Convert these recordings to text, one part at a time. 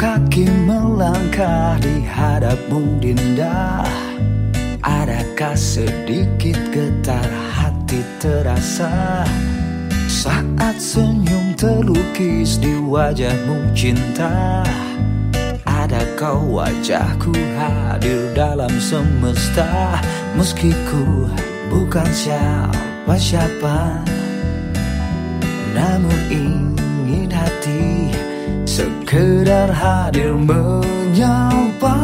kaki melangkah di hadapmu Dinda. Adakah sedikit getar hati terasa? Saat senyum terlukis di wajahmu cinta. Ada kau wajahku hadir dalam semesta? Meski ku bukan siapa-siapa Namun ingin hati Sekedar hadir menyapa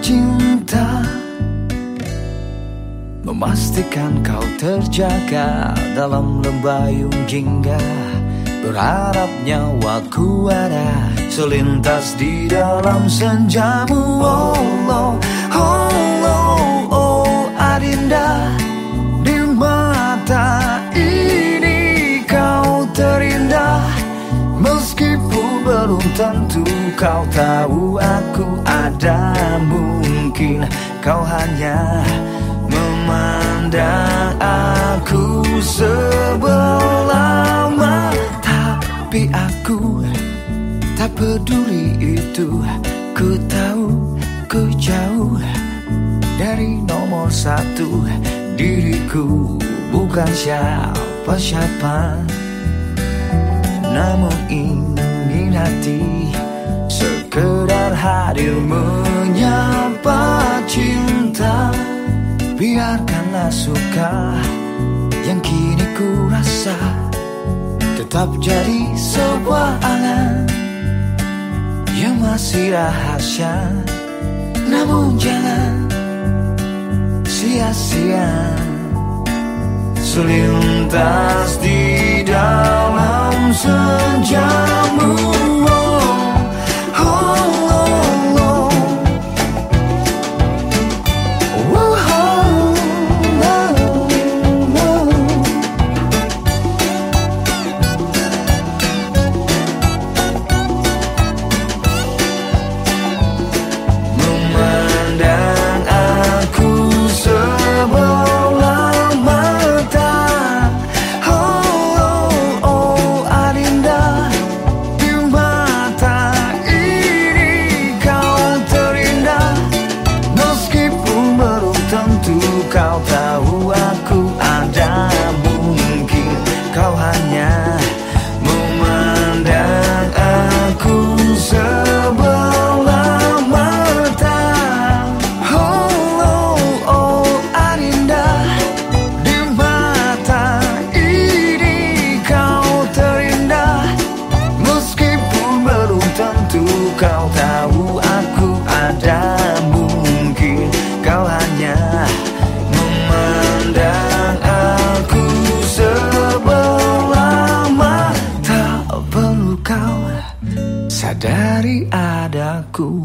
cinta. Memastikan kau terjaga dalam lembayung jingga. Berharap nyawaku ada selintas di dalam senjamu. Oh, oh, oh, kau tahu aku ada Mungkin kau hanya memandang aku sebelah mata Tapi aku tak peduli itu. Ku tahu ku jauh dari nomor satu. Diriku bukan siapa-siapa. Namun ingin hati Sekedar hadir menyapa cinta. Biarkanlah suka yang kini ku rasa Tetap jadi sebuah angan Yang masih rahasia. Namun jangan sia-sia. Selintas di dalam senjamu ada Mungkin kau hanya memandang aku sebelah mata Perlu kau sadari adaku.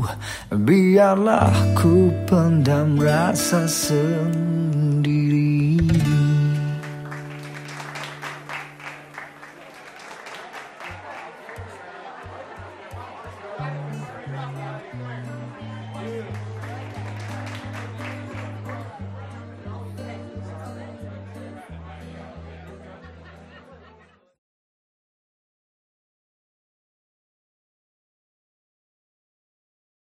Biarlah ku pendam rasa sendiri